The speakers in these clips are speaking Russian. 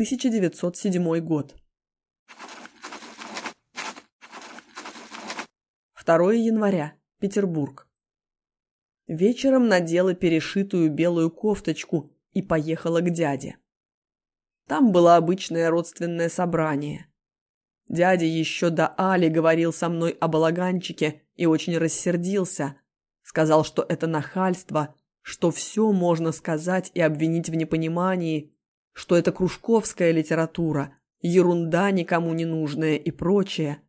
1907 год. 2 января. Петербург. Вечером надела перешитую белую кофточку и поехала к дяде. Там было обычное родственное собрание. Дядя еще до Али говорил со мной о балаганчике и очень рассердился. Сказал, что это нахальство, что все можно сказать и обвинить в непонимании, что это кружковская литература, ерунда никому не нужная и прочее.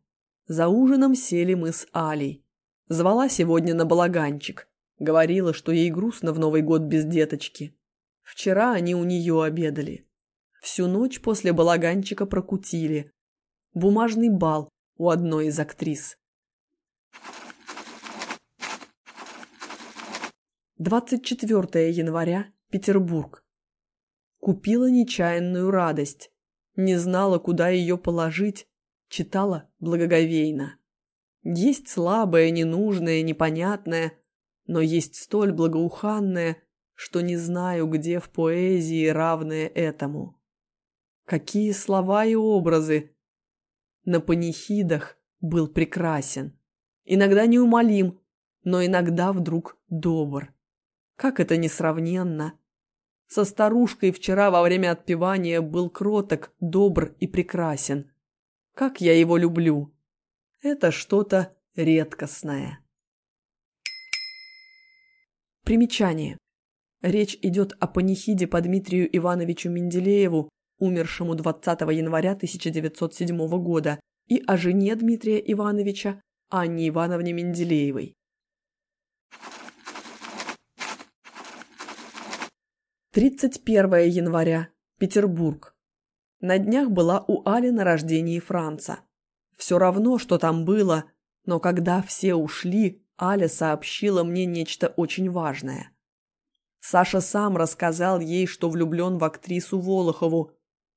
За ужином сели мы с Алей. Звала сегодня на балаганчик. Говорила, что ей грустно в Новый год без деточки. Вчера они у нее обедали. Всю ночь после балаганчика прокутили. Бумажный бал у одной из актрис. 24 января, Петербург. Купила нечаянную радость. Не знала, куда ее положить. Читала благоговейно. Есть слабое, ненужное, непонятное, но есть столь благоуханное, что не знаю, где в поэзии равное этому. Какие слова и образы! На панихидах был прекрасен. Иногда неумолим, но иногда вдруг добр. Как это несравненно! Со старушкой вчера во время отпевания был кроток, добр и прекрасен. Как я его люблю! Это что-то редкостное. Примечание. Речь идет о панихиде по Дмитрию Ивановичу Менделееву, умершему 20 января 1907 года, и о жене Дмитрия Ивановича, Анне Ивановне Менделеевой. 31 января. Петербург. На днях была у Али на рождении Франца. Все равно, что там было, но когда все ушли, Аля сообщила мне нечто очень важное. Саша сам рассказал ей, что влюблен в актрису Волохову.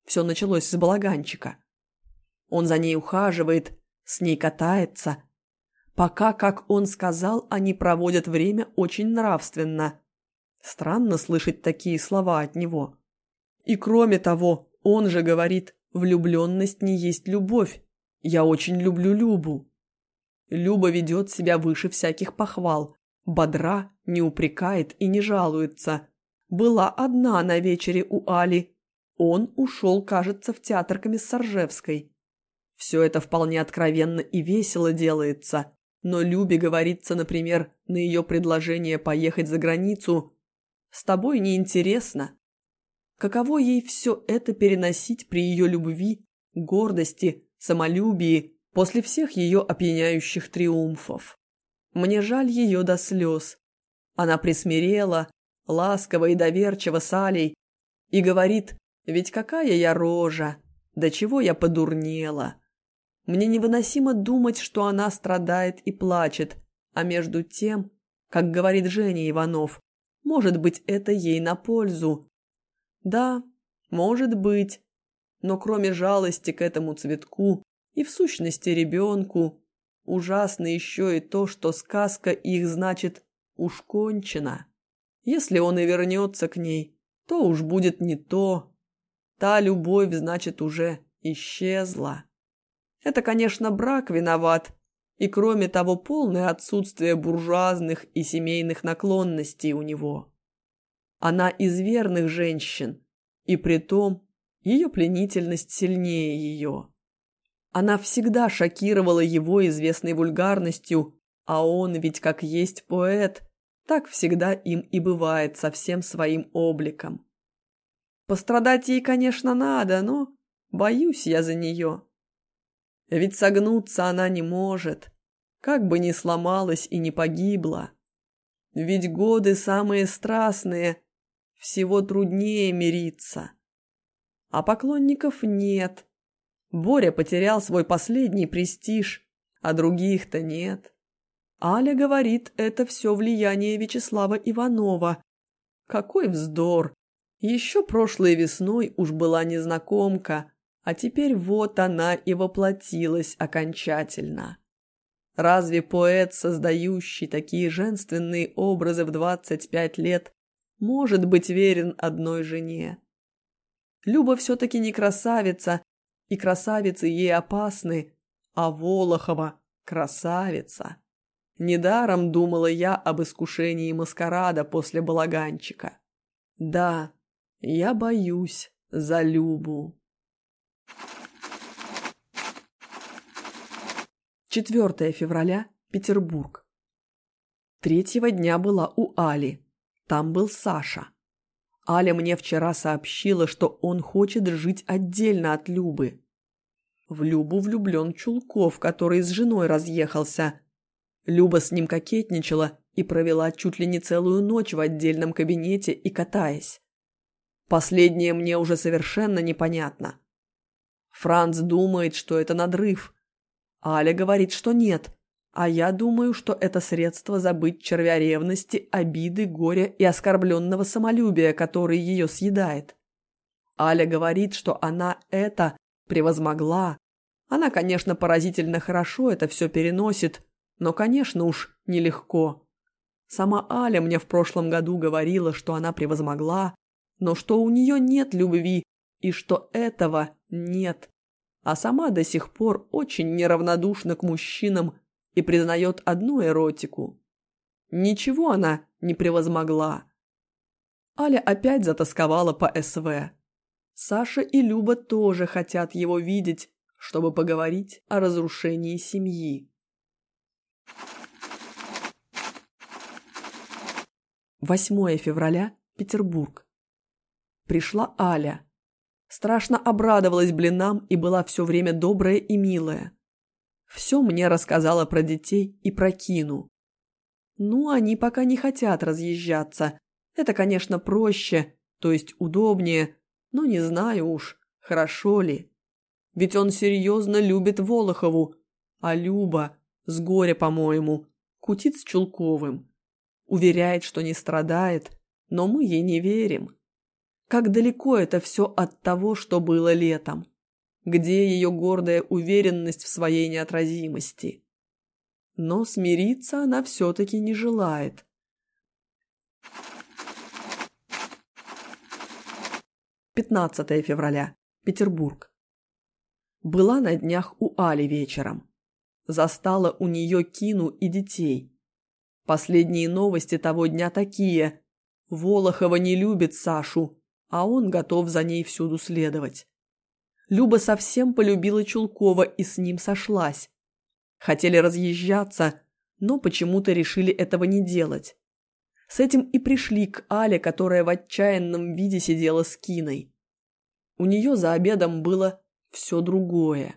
Все началось с балаганчика. Он за ней ухаживает, с ней катается. Пока, как он сказал, они проводят время очень нравственно. Странно слышать такие слова от него. И кроме того, он же говорит, влюбленность не есть любовь. Я очень люблю Любу. Люба ведет себя выше всяких похвал. Бодра, не упрекает и не жалуется. Была одна на вечере у Али. Он ушел, кажется, в театр Комиссаржевской. Все это вполне откровенно и весело делается. Но Любе говорится, например, на ее предложение поехать за границу с тобой неинтересно. Каково ей все это переносить при ее любви, гордости, самолюбии, после всех ее опьяняющих триумфов? Мне жаль ее до слез. Она присмирела, ласково и доверчиво с Алей, и говорит, ведь какая я рожа, до чего я подурнела. Мне невыносимо думать, что она страдает и плачет, а между тем, как говорит Женя Иванов, может быть, это ей на пользу. Да, может быть. Но кроме жалости к этому цветку и в сущности ребенку, ужасно еще и то, что сказка их, значит, уж кончена. Если он и вернется к ней, то уж будет не то. Та любовь, значит, уже исчезла. Это, конечно, брак виноват, и кроме того полное отсутствие буржуазных и семейных наклонностей у него. Она из верных женщин, и при том ее пленительность сильнее ее. Она всегда шокировала его известной вульгарностью, а он ведь как есть поэт, так всегда им и бывает со всем своим обликом. Пострадать ей, конечно, надо, но боюсь я за нее. Ведь согнуться она не может, как бы ни сломалась и не погибла. Ведь годы самые страстные, всего труднее мириться. А поклонников нет. Боря потерял свой последний престиж, а других-то нет. Аля говорит, это все влияние Вячеслава Иванова. Какой вздор! Еще прошлой весной уж была незнакомка, а теперь вот она и воплотилась окончательно. Разве поэт, создающий такие женственные образы в 25 лет, может быть верен одной жене? Люба все-таки не красавица, и красавицы ей опасны, а Волохова – красавица. Недаром думала я об искушении маскарада после балаганчика. Да, я боюсь за Любу. 4 февраля, Петербург. Третьего дня была у Али. Там был Саша. Аля мне вчера сообщила, что он хочет жить отдельно от Любы. В Любу влюблен Чулков, который с женой разъехался. Люба с ним кокетничала и провела чуть ли не целую ночь в отдельном кабинете и катаясь. Последнее мне уже совершенно непонятно. Франц думает, что это надрыв. Аля говорит, что нет, а я думаю, что это средство забыть червя ревности, обиды, горя и оскорбленного самолюбия, который ее съедает. Аля говорит, что она это превозмогла. Она, конечно, поразительно хорошо это все переносит, но, конечно уж, нелегко. Сама Аля мне в прошлом году говорила, что она превозмогла, но что у нее нет любви и что этого нет. А сама до сих пор очень неравнодушна к мужчинам и признает одну эротику. Ничего она не превозмогла. Аля опять затасковала по СВ. Саша и Люба тоже хотят его видеть, чтобы поговорить о разрушении семьи. 8 февраля, Петербург. Пришла Аля. Страшно обрадовалась блинам и была все время добрая и милая. Все мне рассказала про детей и про Кину. Ну, они пока не хотят разъезжаться. Это, конечно, проще, то есть удобнее, но не знаю уж, хорошо ли. Ведь он серьезно любит Волохову, а Люба, с горя, по-моему, кутит с Чулковым. Уверяет, что не страдает, но мы ей не верим. Как далеко это все от того, что было летом. Где ее гордая уверенность в своей неотразимости? Но смириться она все-таки не желает. 15 февраля. Петербург. Была на днях у Али вечером. Застала у нее Кину и детей. Последние новости того дня такие. Волохова не любит Сашу, а он готов за ней всюду следовать. Люба совсем полюбила Чулкова и с ним сошлась. Хотели разъезжаться, но почему-то решили этого не делать. С этим и пришли к Але, которая в отчаянном виде сидела с Киной. У нее за обедом было все другое.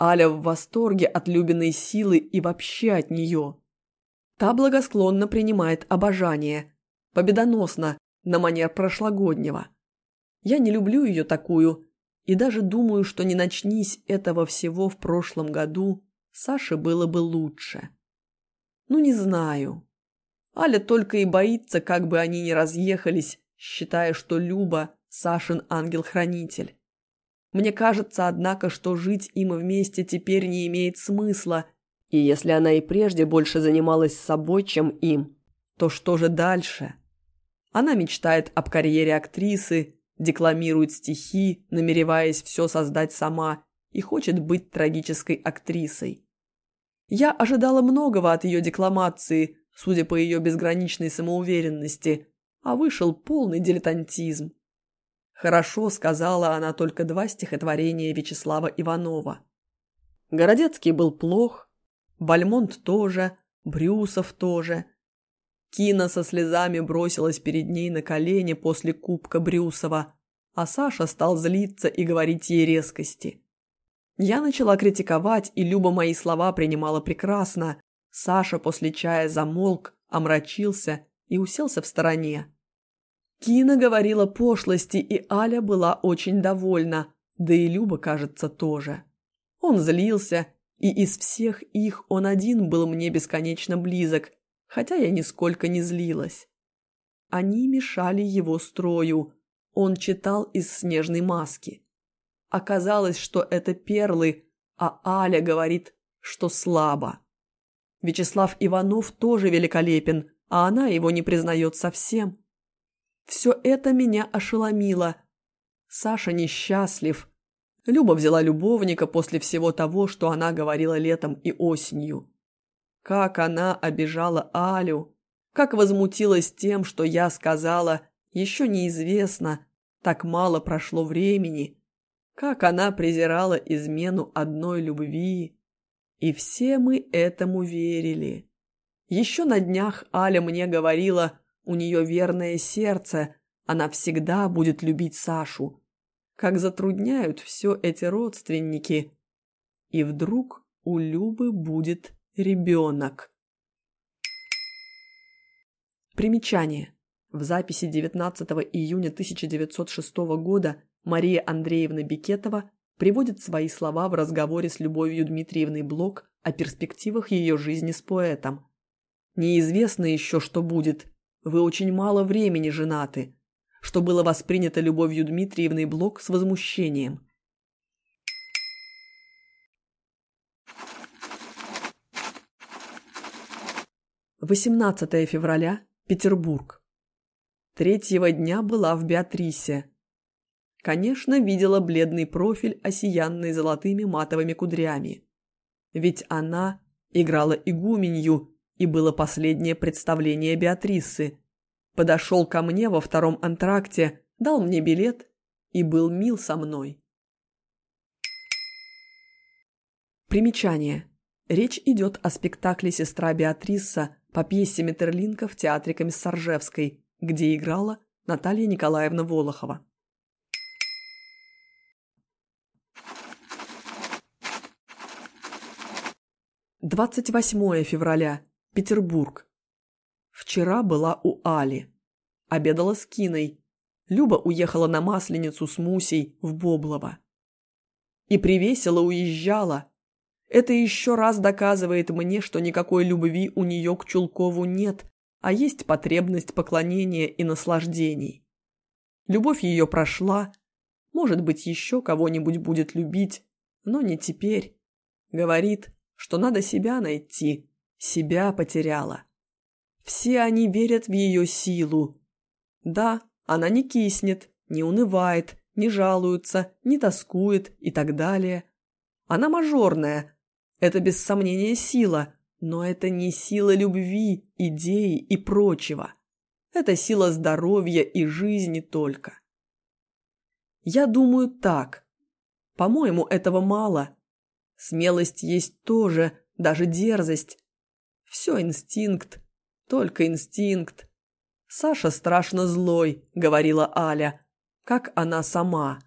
Аля в восторге от Любиной силы и вообще от нее. Та благосклонно принимает обожание, победоносно, на манер прошлогоднего. Я не люблю ее такую, и даже думаю, что не начнись этого всего в прошлом году, Саше было бы лучше. Ну, не знаю. Аля только и боится, как бы они не разъехались, считая, что Люба – Сашин ангел-хранитель. Мне кажется, однако, что жить им вместе теперь не имеет смысла, и если она и прежде больше занималась собой, чем им, то что же дальше? Она мечтает об карьере актрисы, декламирует стихи, намереваясь все создать сама, и хочет быть трагической актрисой. Я ожидала многого от ее декламации, судя по ее безграничной самоуверенности, а вышел полный дилетантизм. Хорошо сказала она только два стихотворения Вячеслава Иванова. Городецкий был плох, Бальмонт тоже, Брюсов тоже. Кина со слезами бросилась перед ней на колени после кубка Брюсова, а Саша стал злиться и говорить ей резкости. Я начала критиковать, и Люба мои слова принимала прекрасно, Саша после чая замолк, омрачился и уселся в стороне. Кина говорила пошлости, и Аля была очень довольна, да и Люба, кажется, тоже. Он злился, и из всех их он один был мне бесконечно близок, хотя я нисколько не злилась. Они мешали его строю. Он читал из снежной маски. Оказалось, что это перлы, а Аля говорит, что слабо. Вячеслав Иванов тоже великолепен, а она его не признает совсем. Все это меня ошеломило. Саша несчастлив. Люба взяла любовника после всего того, что она говорила летом и осенью. Как она обижала Алю, как возмутилась тем, что я сказала, еще неизвестно, так мало прошло времени, как она презирала измену одной любви. И все мы этому верили. Еще на днях Аля мне говорила, у нее верное сердце, она всегда будет любить Сашу. Как затрудняют все эти родственники. И вдруг у Любы будет ребенок. Примечание. В записи 19 июня 1906 года Мария Андреевна Бекетова приводит свои слова в разговоре с Любовью Дмитриевной Блок о перспективах ее жизни с поэтом. «Неизвестно еще, что будет. Вы очень мало времени женаты», что было воспринято Любовью Дмитриевной Блок с возмущением. Восемнадцатое февраля. Петербург. Третьего дня была в Беатрисе. Конечно, видела бледный профиль, осиянный золотыми матовыми кудрями. Ведь она играла игуменью, и было последнее представление Беатрисы. Подошел ко мне во втором антракте, дал мне билет и был мил со мной. Примечание. Речь идет о спектакле «Сестра Беатриса» по пьесе Метерлинка в театре Комиссаржевской, где играла Наталья Николаевна Волохова. 28 февраля. Петербург. Вчера была у Али. Обедала с Киной. Люба уехала на Масленицу с Мусей в Боблово. И привесело уезжала. Это еще раз доказывает мне, что никакой любви у нее к Чулкову нет, а есть потребность поклонения и наслаждений. Любовь ее прошла, может быть, еще кого-нибудь будет любить, но не теперь. Говорит, что надо себя найти, себя потеряла. Все они верят в ее силу. Да, она не киснет, не унывает, не жалуется, не тоскует и так далее. Она мажорная. Это без сомнения сила, но это не сила любви, идеи и прочего. Это сила здоровья и жизни только. Я думаю так. По-моему, этого мало. Смелость есть тоже, даже дерзость. Все инстинкт, только инстинкт. Саша страшно злой, говорила Аля, как она сама.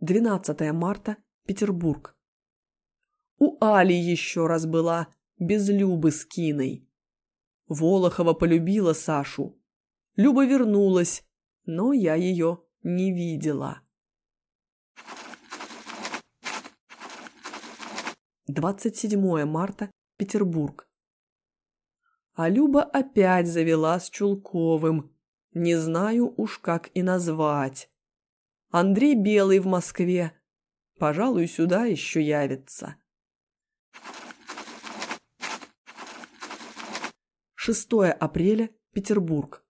Двенадцатое марта, Петербург. У Али еще раз была, без Любы с Киной. Волохова полюбила Сашу. Люба вернулась, но я ее не видела. 27 марта, Петербург. А Люба опять завела с Чулковым. Не знаю уж как и назвать. Андрей Белый в Москве. Пожалуй, сюда еще явится. 6 апреля, Петербург.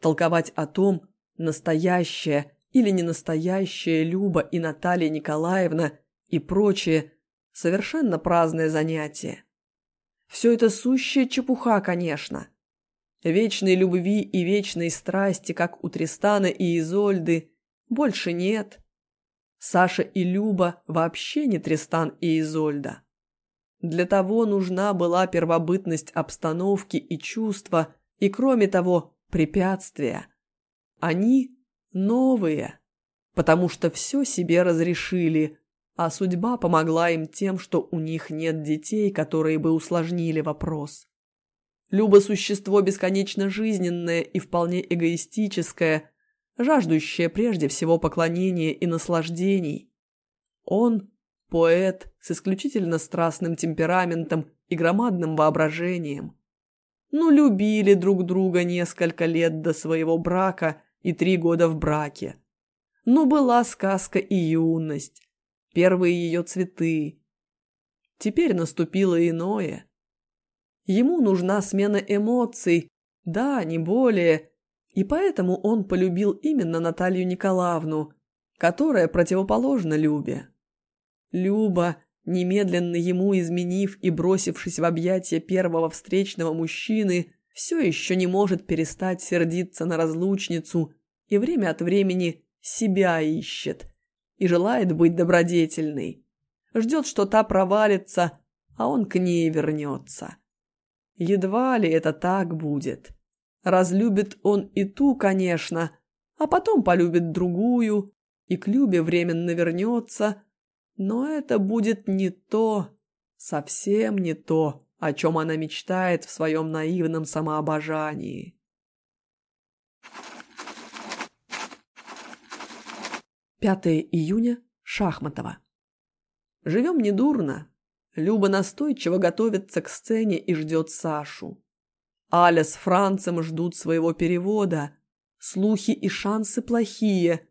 Толковать о том, настоящая или не настоящая Люба и Наталья Николаевна и прочее совершенно праздное занятие. Все это сущая чепуха, конечно. Вечной любви и вечной страсти, как у Тристана и Изольды, больше нет. Саша и Люба вообще не Тристан и Изольда. Для того нужна была первобытность обстановки и чувства, и, кроме того, препятствия – они новые, потому что все себе разрешили, а судьба помогла им тем, что у них нет детей, которые бы усложнили вопрос. Люба – существо бесконечно жизненное и вполне эгоистическое, жаждущее прежде всего поклонения и наслаждений. Он – поэт с исключительно страстным темпераментом и громадным воображением. Ну, любили друг друга несколько лет до своего брака и три года в браке. Ну, была сказка и юность, первые ее цветы. Теперь наступило иное. Ему нужна смена эмоций, Да, не более. И поэтому он полюбил именно Наталью Николаевну, которая противоположна Любе. Люба, немедленно ему изменив и бросившись в объятия первого встречного мужчины, все еще не может перестать сердиться на разлучницу и время от времени себя ищет и желает быть добродетельной. Ждет, что та провалится, а он к ней вернется. Едва ли это так будет. Разлюбит он и ту, конечно, а потом полюбит другую, и к Любе временно вернется, но это будет не то, совсем не то, о чем она мечтает в своем наивном самообожании. 5 июня, Шахматова. Живем недурно. Люба настойчиво готовится к сцене и ждет Сашу. Аля с Францем ждут своего перевода. Слухи и шансы плохие.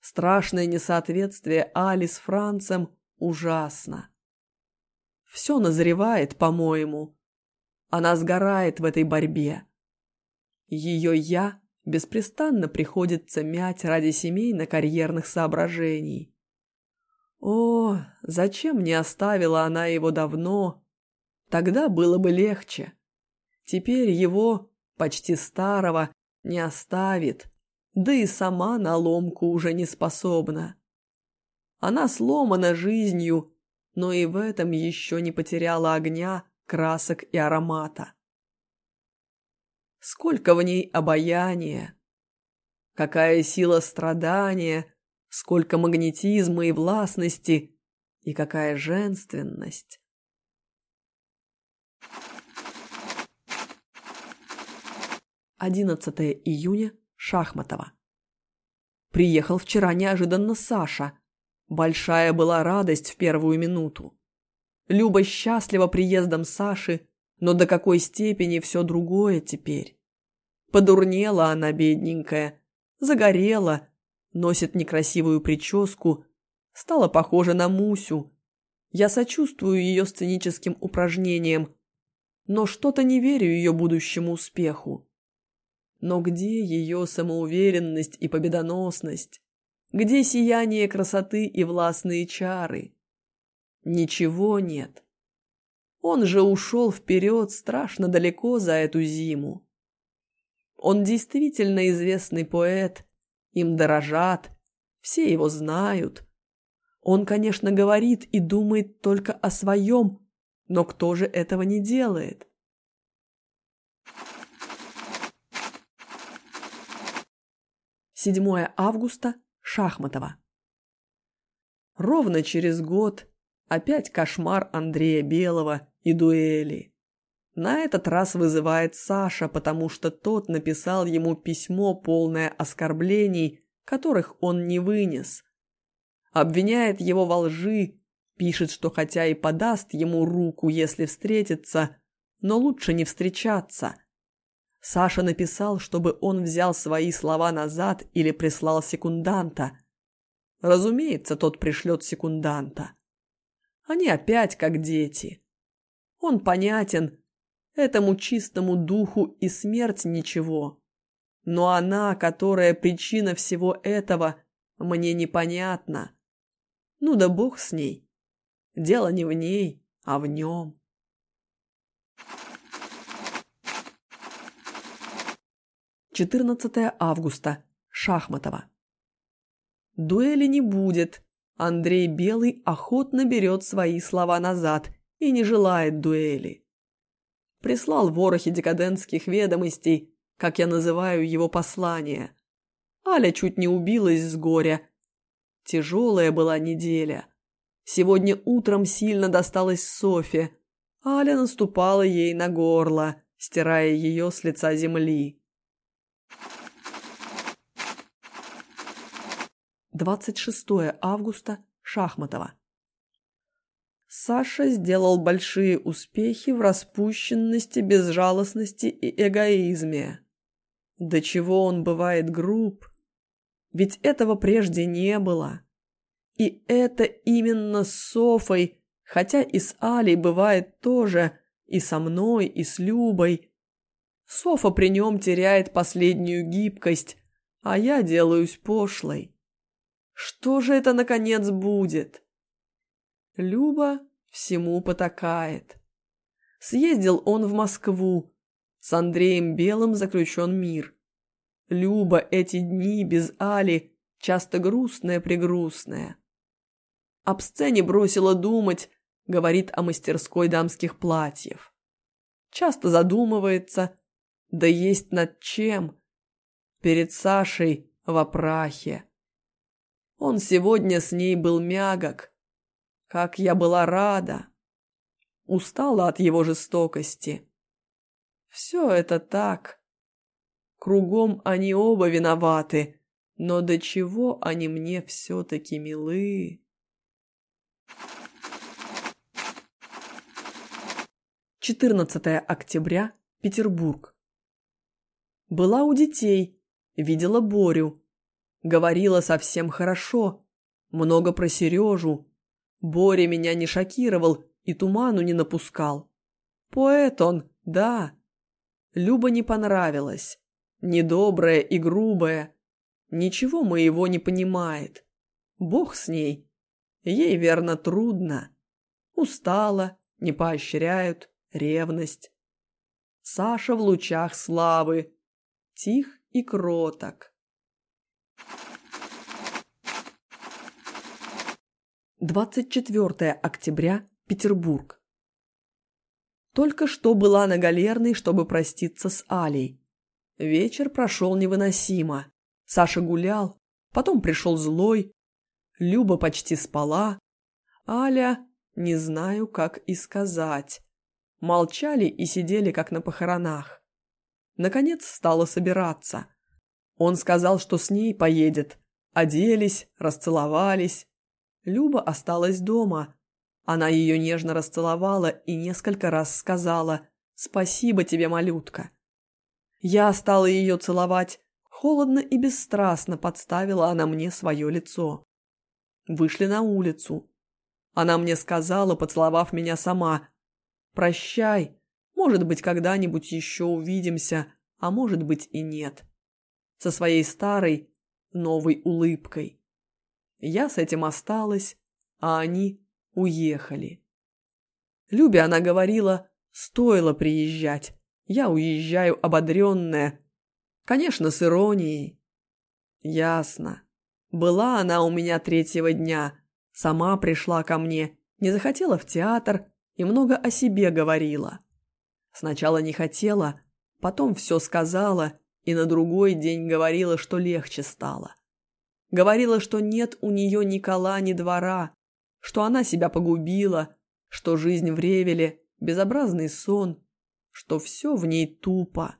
Страшное несоответствие Али с Францем ужасно. Все назревает, по-моему. Она сгорает в этой борьбе. Ее «я» беспрестанно приходится мять ради семейно-карьерных соображений. О, зачем не оставила она его давно? Тогда было бы легче. Теперь его, почти старого, не оставит, да и сама на ломку уже не способна. Она сломана жизнью, но и в этом еще не потеряла огня, красок и аромата. Сколько в ней обаяния! Какая сила страдания, сколько магнетизма и властности, и какая женственность! Одиннадцатое июня, Шахматова. Приехал вчера неожиданно Саша. Большая была радость в первую минуту. Люба счастлива приездом Саши, но до какой степени все другое теперь. Подурнела она, бедненькая, загорела, носит некрасивую прическу, стала похожа на Мусю. Я сочувствую ее сценическим упражнениям, но что-то не верю ее будущему успеху. Но где ее самоуверенность и победоносность? Где сияние красоты и властные чары? Ничего нет. Он же ушел вперед страшно далеко за эту зиму. Он действительно известный поэт, им дорожат, все его знают. Он, конечно, говорит и думает только о своем, но кто же этого не делает? Седьмое августа, Шахматова. Ровно через год опять кошмар Андрея Белого и дуэли. На этот раз вызывает Саша, потому что тот написал ему письмо, полное оскорблений, которых он не вынес. Обвиняет его во лжи, пишет, что хотя и подаст ему руку, если встретится, но лучше не встречаться. Саша написал, чтобы он взял свои слова назад или прислал секунданта. Разумеется, тот пришлет секунданта. Они опять как дети. Он понятен, этому чистому духу и смерть ничего. Но она, которая причина всего этого, мне непонятна. Ну да бог с ней. Дело не в ней, а в нем. Четырнадцатое августа. Шахматова. Дуэли не будет. Андрей Белый охотно берет свои слова назад и не желает дуэли прислал ворохи декадентских ведомостей, как я называю его послание. Аля чуть не убилась с горя. Тяжелая была неделя. Сегодня утром сильно досталось Софе. Аля наступала ей на горло, стирая ее с лица земли. 26 августа. Шахматова. Саша сделал большие успехи в распущенности, безжалостности и эгоизме. До чего он бывает груб? Ведь этого прежде не было. И это именно с Софой, хотя и с Алей бывает тоже, и со мной, и с Любой. Софа при нем теряет последнюю гибкость, а я делаюсь пошлой. Что же это, наконец, будет? Люба всему потакает. Съездил он в Москву. С Андреем Белым заключен мир. Люба эти дни без Али часто грустная-прегрустная. Об сцене бросила думать, говорит о мастерской дамских платьев. Часто задумывается, да есть над чем. Перед Сашей в опрахе. Он сегодня с ней был мягок. Как я была рада. Устала от его жестокости. Все это так. Кругом они оба виноваты, но до чего они мне все-таки милы. 14 октября, Петербург. Была у детей, видела Борю. Говорила совсем хорошо, много про Сережу. Боря меня не шокировал и туману не напускал. Поэт он, да. Люба не понравилась. Недобрая и грубая. Ничего моего не понимает. Бог с ней. Ей, верно, трудно. Устала, не поощряют, ревность. Саша в лучах славы. Тих и кроток. 24 октября, Петербург. Только что была на галерной, чтобы проститься с Алей. Вечер прошел невыносимо. Саша гулял, потом пришел злой. Люба почти спала. Аля, не знаю, как и сказать. Молчали и сидели, как на похоронах. Наконец стала собираться. Он сказал, что с ней поедет. Оделись, расцеловались. Люба осталась дома. Она ее нежно расцеловала и несколько раз сказала «Спасибо тебе, малютка». Я стала ее целовать. Холодно и бесстрастно подставила она мне свое лицо. Вышли на улицу. Она мне сказала, поцеловав меня сама, «Прощай, может быть, когда-нибудь еще увидимся, а может быть и нет». Со своей старой, новой улыбкой. Я с этим осталась, а они уехали. Любе она говорила, стоило приезжать. Я уезжаю ободренная. Конечно, с иронией. Ясно. Была она у меня третьего дня. Сама пришла ко мне, не захотела в театр и много о себе говорила. Сначала не хотела, потом все сказала и на другой день говорила, что легче стало. Говорила, что нет у нее ни кола, ни двора, что она себя погубила, что жизнь в Ревеле – безобразный сон, что все в ней тупо.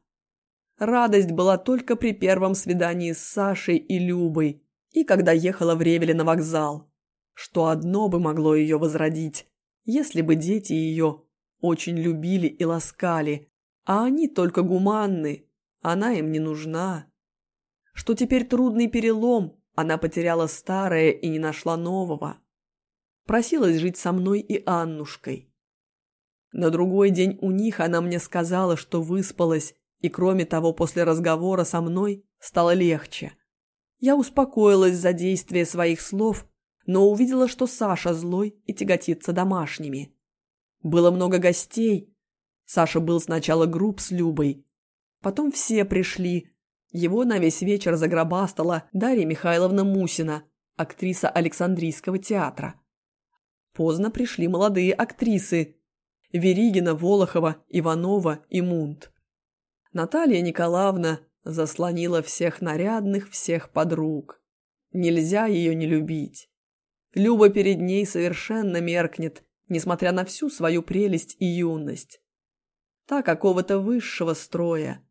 Радость была только при первом свидании с Сашей и Любой и когда ехала в Ревеле на вокзал, что одно бы могло ее возродить, если бы дети ее очень любили и ласкали, а они только гуманны, она им не нужна. Что теперь трудный перелом, она потеряла старое и не нашла нового. Просилась жить со мной и Аннушкой. На другой день у них она мне сказала, что выспалась, и кроме того, после разговора со мной стало легче. Я успокоилась за действие своих слов, но увидела, что Саша злой и тяготится домашними. Было много гостей. Саша был сначала груб с Любой. Потом все пришли, его на весь вечер загробастала Дарья Михайловна Мусина, актриса Александрийского театра. Поздно пришли молодые актрисы – Веригина, Волохова, Иванова и Мунт. Наталья Николаевна заслонила всех нарядных, всех подруг. Нельзя ее не любить. Люба перед ней совершенно меркнет, несмотря на всю свою прелесть и юность. Та какого-то высшего строя –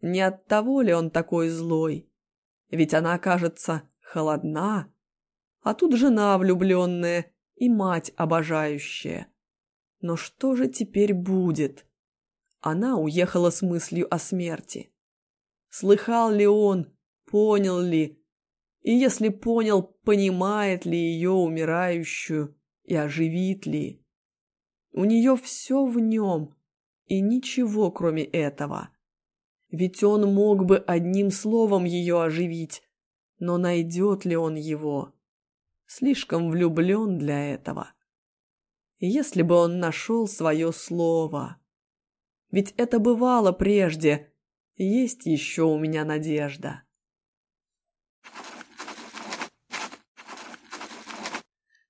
не от того ли он такой злой? Ведь она, кажется, холодна. А тут жена влюбленная и мать обожающая. Но что же теперь будет? Она уехала с мыслью о смерти. Слыхал ли он, понял ли? И если понял, понимает ли ее умирающую и оживит ли? У нее все в нем, и ничего кроме этого. Ведь он мог бы одним словом ее оживить, но найдет ли он его? Слишком влюблен для этого. Если бы он нашел свое слово. Ведь это бывало прежде. Есть еще у меня надежда.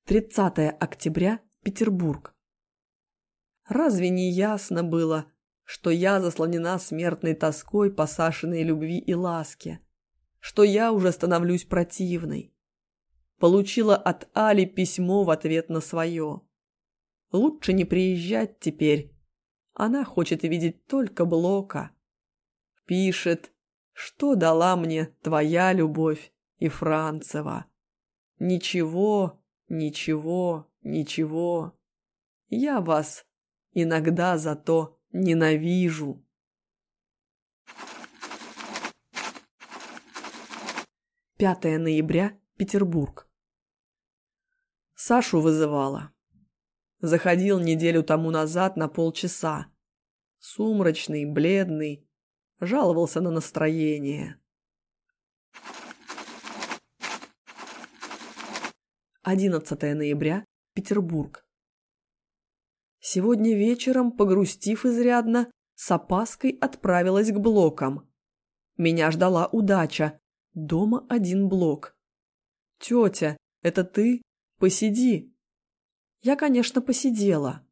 Тридцатое октября, Петербург. Разве не ясно было, что я заслонена смертной тоской по Сашиной любви и ласке, что я уже становлюсь противной? Получила от Али письмо в ответ на свое. Лучше не приезжать теперь. Она хочет видеть только Блока. Пишет, что дала мне твоя любовь и Францева. Ничего, ничего, ничего. Я вас иногда зато ненавижу. Пятое ноября, Петербург. Сашу вызывала. Заходил неделю тому назад на полчаса. Сумрачный, бледный, жаловался на настроение. 11 ноября, Петербург. Сегодня вечером, погрустив изрядно, с опаской отправилась к блокам. Меня ждала удача. Дома один блок. «Тетя, это ты? Посиди!» Я, конечно, посидела.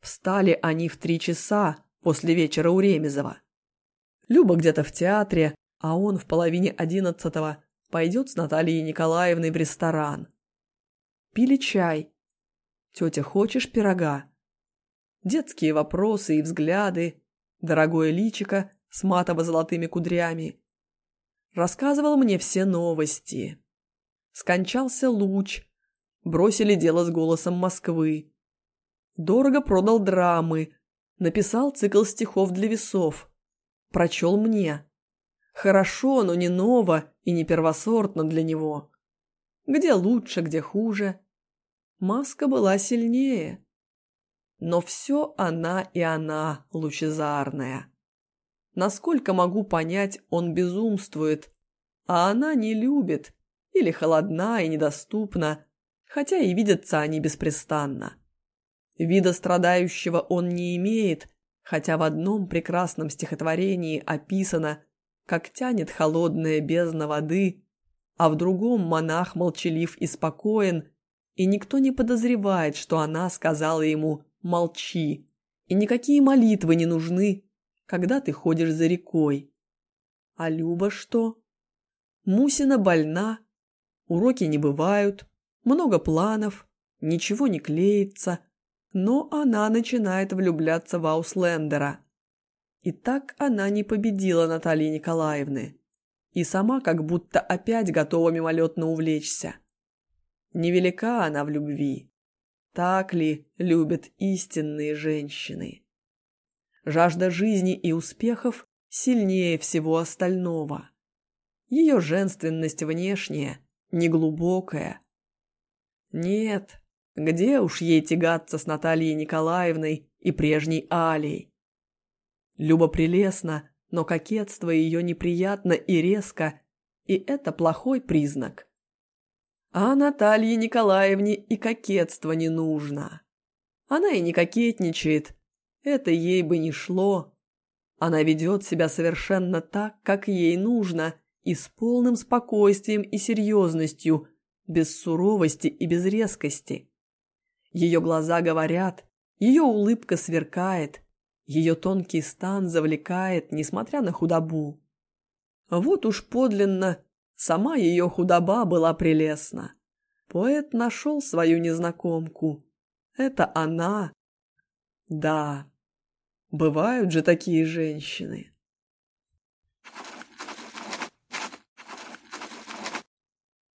Встали они в три часа после вечера у Ремезова. Люба где-то в театре, а он в половине одиннадцатого пойдет с Натальей Николаевной в ресторан. Пили чай. «Тетя, хочешь пирога?» Детские вопросы и взгляды, дорогое личико с матово-золотыми кудрями. Рассказывал мне все новости. Скончался луч, Бросили дело с голосом Москвы. Дорого продал драмы. Написал цикл стихов для весов. Прочел мне. Хорошо, но не ново и не первосортно для него. Где лучше, где хуже. Маска была сильнее. Но все она и она лучезарная. Насколько могу понять, он безумствует, а она не любит, или холодна и недоступна, хотя и видятся они беспрестанно. Вида страдающего он не имеет, хотя в одном прекрасном стихотворении описано, как тянет холодная бездна воды, а в другом монах молчалив и спокоен, и никто не подозревает, что она сказала ему «молчи», и никакие молитвы не нужны, когда ты ходишь за рекой. А Люба что? Мусина больна, уроки не бывают, много планов, ничего не клеится, но она начинает влюбляться в Ауслендера. И так она не победила Натальи Николаевны. И сама как будто опять готова мимолетно увлечься. Невелика она в любви. Так ли любят истинные женщины? Жажда жизни и успехов сильнее всего остального. Ее женственность внешняя, неглубокая, нет, где уж ей тягаться с Натальей Николаевной и прежней Алей. Люба прелестна, но кокетство ее неприятно и резко, и это плохой признак. А Наталье Николаевне и кокетство не нужно. Она и не кокетничает, это ей бы не шло. Она ведет себя совершенно так, как ей нужно, и с полным спокойствием и серьезностью, без суровости и без резкости. Ее глаза говорят, ее улыбка сверкает, ее тонкий стан завлекает, несмотря на худобу. Вот уж подлинно сама ее худоба была прелестна. Поэт нашел свою незнакомку. Это она. Да, бывают же такие женщины.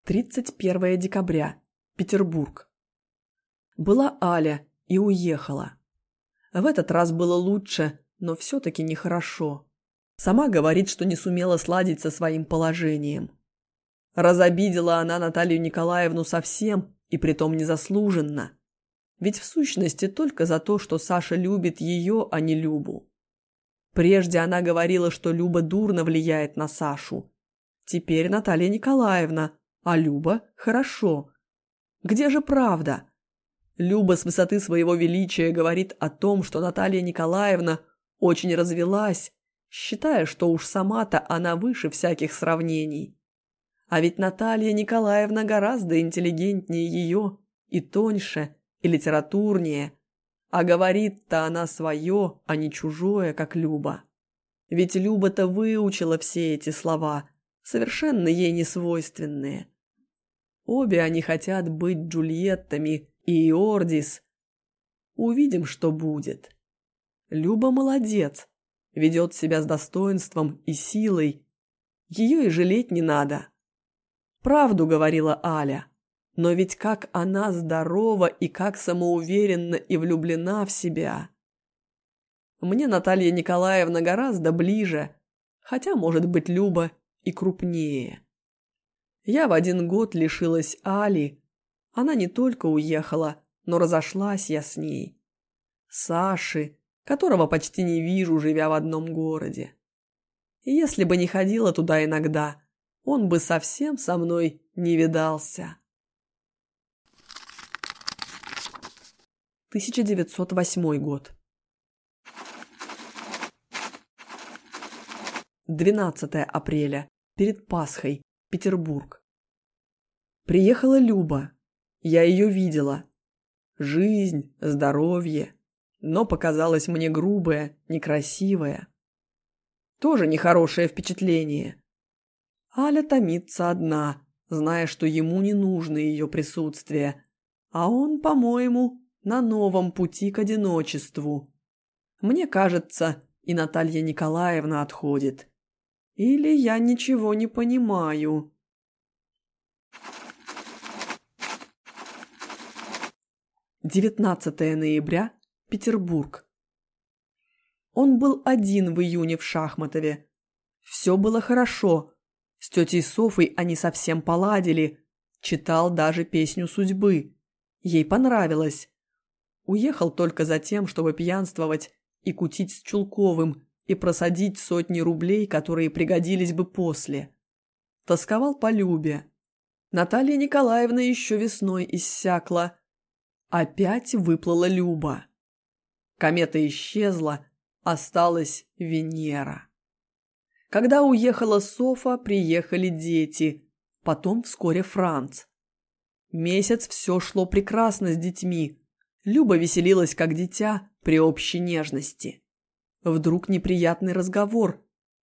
31 декабря. Петербург. Была Аля и уехала. В этот раз было лучше, но все-таки нехорошо. Сама говорит, что не сумела сладить со своим положением. Разобидела она Наталью Николаевну совсем, и притом незаслуженно. Ведь в сущности только за то, что Саша любит ее, а не Любу. Прежде она говорила, что Люба дурно влияет на Сашу. Теперь Наталья Николаевна, а Люба – хорошо. Где же правда? Люба с высоты своего величия говорит о том, что Наталья Николаевна очень развелась, считая, что уж сама-то она выше всяких сравнений. А ведь Наталья Николаевна гораздо интеллигентнее ее, и тоньше, и литературнее. А говорит-то она свое, а не чужое, как Люба. Ведь Люба-то выучила все эти слова, совершенно ей не свойственные. Обе они хотят быть Джульеттами и Иордис. Увидим, что будет. Люба молодец, ведет себя с достоинством и силой. Ее и жалеть не надо. Правду говорила Аля. Но ведь как она здорова и как самоуверенна и влюблена в себя. Мне Наталья Николаевна гораздо ближе, хотя, может быть, Люба и крупнее. Я в один год лишилась Али. Она не только уехала, но разошлась я с ней. Саши, которого почти не вижу, живя в одном городе. Если бы не ходила туда иногда, он бы совсем со мной не видался. 1908 год. 12 апреля. Перед Пасхой. Петербург. Приехала Люба. Я ее видела. Жизнь, здоровье. Но показалось мне грубое, некрасивое. Тоже нехорошее впечатление. Аля томится одна, зная, что ему не нужно ее присутствие. А он, по-моему, на новом пути к одиночеству. Мне кажется, и Наталья Николаевна отходит. Или я ничего не понимаю. Девятнадцатое ноября. Петербург. Он был один в июне в Шахматове. Все было хорошо. С тетей Софой они совсем поладили. Читал даже песню судьбы. Ей понравилось. Уехал только за тем, чтобы пьянствовать и кутить с Чулковым и просадить сотни рублей, которые пригодились бы после. Тосковал по Любе. Наталья Николаевна еще весной иссякла. Опять выплыла Люба. Комета исчезла, осталась Венера. Когда уехала Софа, приехали дети, потом вскоре Франц. Месяц все шло прекрасно с детьми, Люба веселилась как дитя при общей нежности. Вдруг неприятный разговор.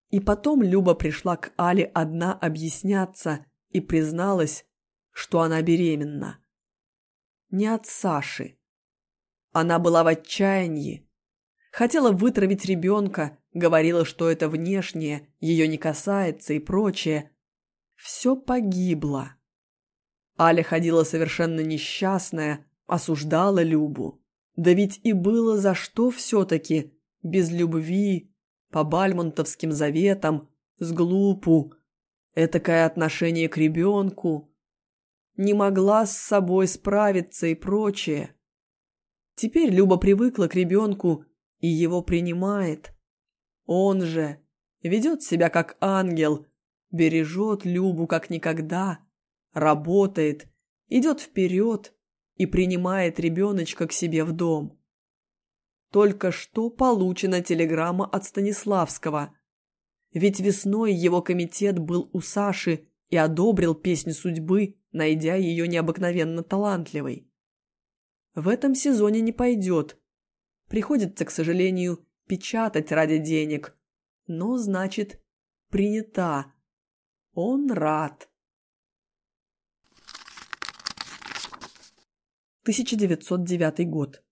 И потом Люба пришла к Але одна объясняться и призналась, что она беременна. Не от Саши. Она была в отчаянии. Хотела вытравить ребенка, говорила, что это внешнее, ее не касается и прочее. Все погибло. Аля ходила совершенно несчастная, осуждала Любу. Да ведь и было за что все-таки, без любви, по бальмонтовским заветам, с глупу, этакое отношение к ребенку. Не могла с собой справиться и прочее. Теперь Люба привыкла к ребенку и его принимает. Он же ведет себя как ангел, бережет Любу как никогда, работает, идет вперед, и принимает ребеночка к себе в дом. Только что получена телеграмма от Станиславского. Ведь весной его комитет был у Саши и одобрил песню судьбы, найдя ее необыкновенно талантливой. В этом сезоне не пойдет. Приходится, к сожалению, печатать ради денег. Но, значит, принята. Он рад. 1909 год.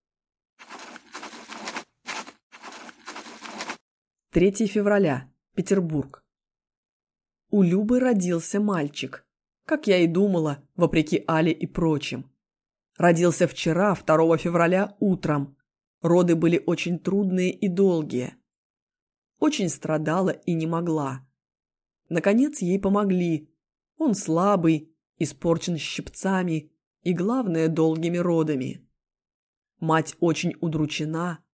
3 февраля. Петербург. У Любы родился мальчик. Как я и думала, вопреки Але и прочим. Родился вчера, 2 февраля, утром. Роды были очень трудные и долгие. Очень страдала и не могла. Наконец ей помогли. Он слабый, испорчен щипцами, и, главное, долгими родами. Мать очень удручена,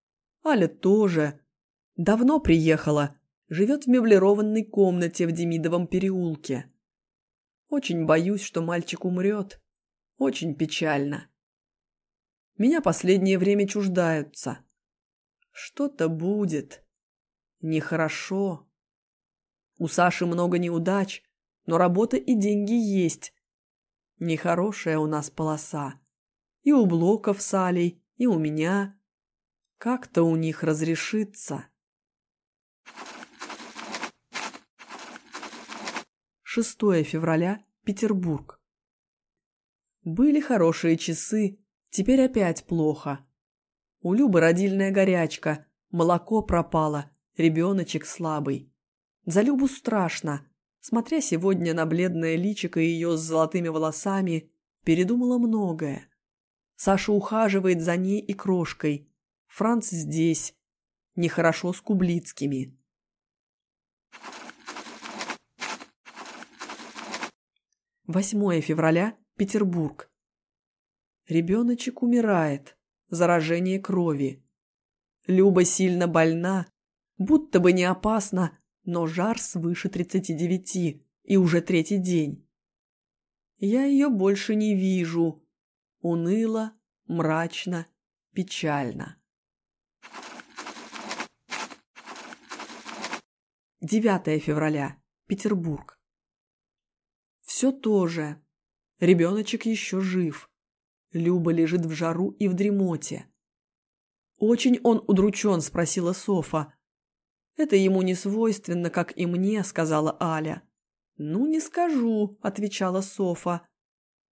Аля тоже, Давно приехала, живет в меблированной комнате в Демидовом переулке. Очень боюсь, что мальчик умрет. Очень печально. Меня последнее время чуждаются. Что-то будет. Нехорошо. У Саши много неудач, но работа и деньги есть. Нехорошая у нас полоса. И у Блоков с Алей, и у меня. Как-то у них разрешится. 6 февраля, Петербург. Были хорошие часы, теперь опять плохо. У Любы родильная горячка, молоко пропало, ребеночек слабый. За Любу страшно. Смотря сегодня на бледное личико ее с золотыми волосами, передумала многое. Саша ухаживает за ней и крошкой. Франц здесь. Нехорошо с Кублицкими. Восьмое февраля, Петербург. Ребеночек умирает. Заражение крови. Люба сильно больна, будто бы не опасно, но жар свыше 39, и уже третий день. Я ее больше не вижу. Уныло, мрачно, печально. 9 февраля. Петербург. Все то же. Ребеночек еще жив. Люба лежит в жару и в дремоте. «Очень он удручен?» – спросила Софа. «Это ему не свойственно, как и мне», – сказала Аля. «Ну, не скажу», – отвечала Софа.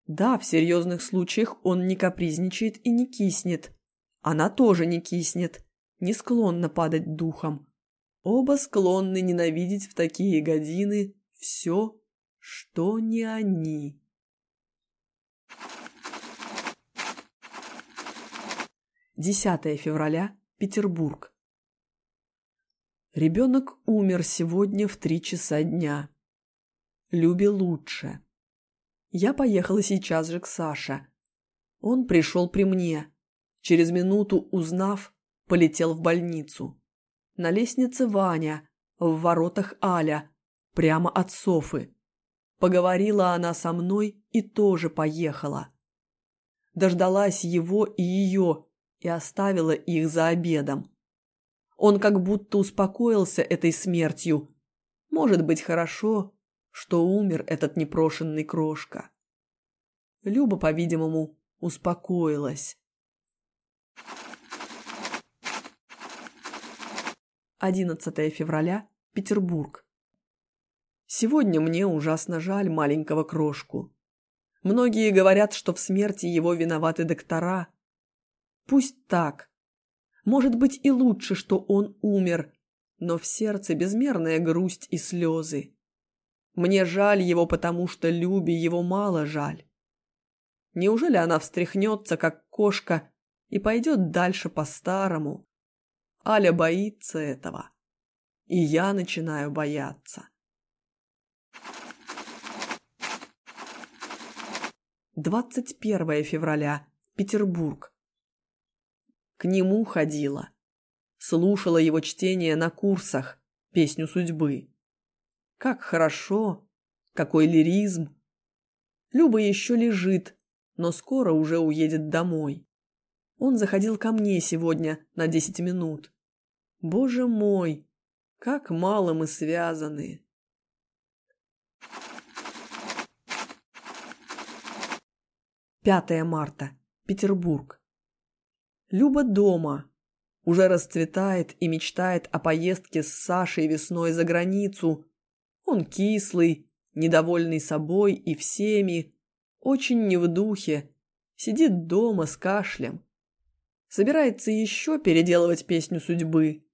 «Да, в серьезных случаях он не капризничает и не киснет. Она тоже не киснет, не склонна падать духом. Оба склонны ненавидеть в такие годины все, что не они». 10 февраля, Петербург. Ребенок умер сегодня в три часа дня. Любе лучше. Я поехала сейчас же к Саше. Он пришел при мне. Через минуту, узнав, полетел в больницу. На лестнице Ваня, в воротах Аля, прямо от Софы. Поговорила она со мной и тоже поехала. Дождалась его и ее, и оставила их за обедом. Он как будто успокоился этой смертью. Может быть, хорошо, что умер этот непрошенный крошка. Люба, по-видимому, успокоилась. 11 февраля, Петербург. Сегодня мне ужасно жаль маленького крошку. Многие говорят, что в смерти его виноваты доктора, Пусть так. Может быть и лучше, что он умер, но в сердце безмерная грусть и слезы. Мне жаль его, потому что Любе его мало жаль. Неужели она встряхнется, как кошка, и пойдет дальше по-старому? Аля боится этого. И я начинаю бояться. Двадцать первое февраля. Петербург. К нему ходила. Слушала его чтение на курсах, песню судьбы. Как хорошо, какой лиризм. Люба еще лежит, но скоро уже уедет домой. Он заходил ко мне сегодня на десять минут. Боже мой, как мало мы связаны. Пятое марта. Петербург. Люба дома. Уже расцветает и мечтает о поездке с Сашей весной за границу. Он кислый, недовольный собой и всеми, очень не в духе, сидит дома с кашлем. Собирается еще переделывать песню судьбы,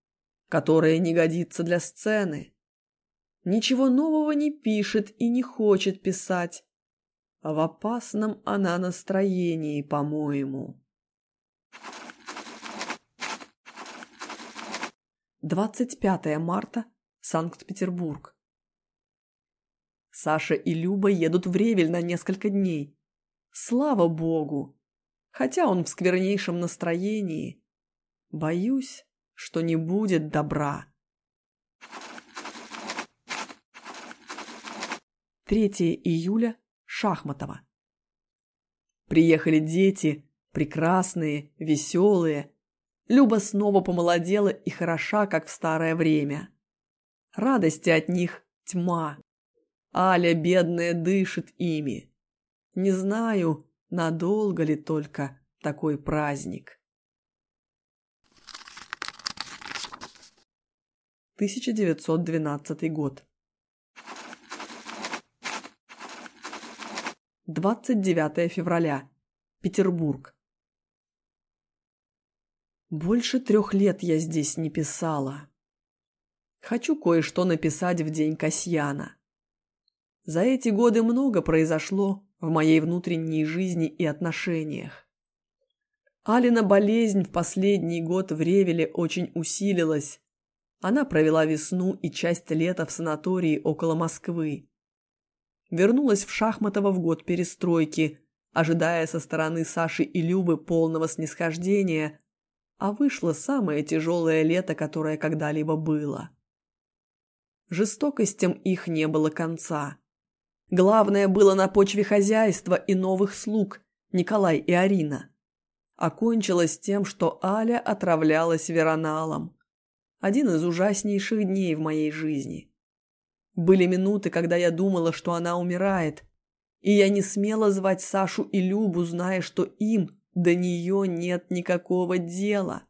которая не годится для сцены. Ничего нового не пишет и не хочет писать, в опасном она настроении, по-моему. 25 марта, Санкт-Петербург. Саша и Люба едут в Ревель на несколько дней. Слава богу! Хотя он в сквернейшем настроении. Боюсь, что не будет добра. 3 июля. Шахматова. Приехали дети, прекрасные, веселые. Люба снова помолодела и хороша, как в старое время. Радости от них тьма. Аля, бедная, дышит ими. Не знаю, надолго ли только такой праздник. 1912 год. 29 февраля. Петербург. Больше трех лет я здесь не писала. Хочу кое-что написать в день Касьяна. За эти годы много произошло в моей внутренней жизни и отношениях. Алина болезнь в последний год в Ревеле очень усилилась. Она провела весну и часть лета в санатории около Москвы. Вернулась в Шахматово в год перестройки, ожидая со стороны Саши и Любы полного снисхождения, а вышло самое тяжелое лето, которое когда-либо было. Жестокостям их не было конца. Главное было на почве хозяйства и новых слуг Николай и Арина. Окончилось тем, что Аля отравлялась вероналом. Один из ужаснейших дней в моей жизни. Были минуты, когда я думала, что она умирает, и я не смела звать Сашу и Любу, зная, что им до нее нет никакого дела.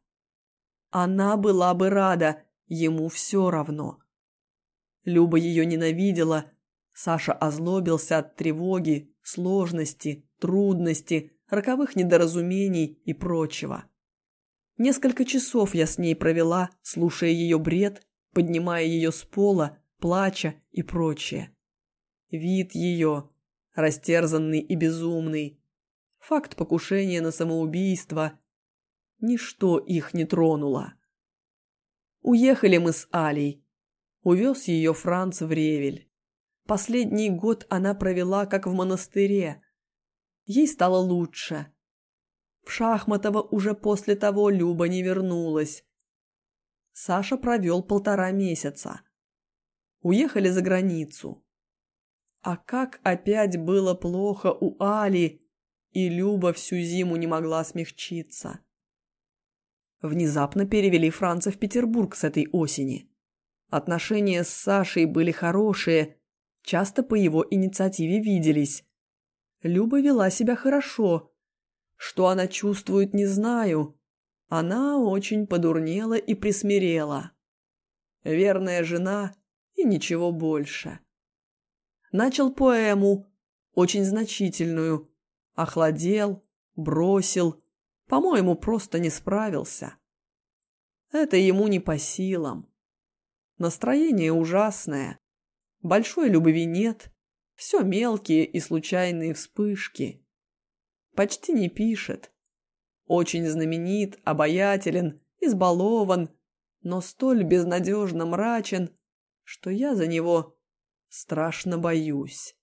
Она была бы рада, ему все равно. Люба ее ненавидела. Саша озлобился от тревоги, сложности, трудности, роковых недоразумений и прочего. Несколько часов я с ней провела, слушая ее бред, поднимая ее с пола, плача и прочее. Вид ее, растерзанный и безумный, факт покушения на самоубийство, ничто их не тронуло. Уехали мы с Алей, Увез ее Франц в Ревель. Последний год она провела как в монастыре. Ей стало лучше. В Шахматово уже после того Люба не вернулась. Саша провел полтора месяца. Уехали за границу. А как опять было плохо у Али, и Люба всю зиму не могла смягчиться. Внезапно перевели Франца в Петербург с этой осени. Отношения с Сашей были хорошие, часто по его инициативе виделись. Люба вела себя хорошо. Что она чувствует, не знаю. Она очень подурнела и присмирела. Верная жена и ничего больше. Начал поэму, очень значительную. Охладел, бросил. По-моему, просто не справился. Это ему не по силам. Настроение ужасное. Большой любви нет. Все мелкие и случайные вспышки. Почти не пишет. Очень знаменит, обаятелен, избалован, но столь безнадежно мрачен, что я за него страшно боюсь.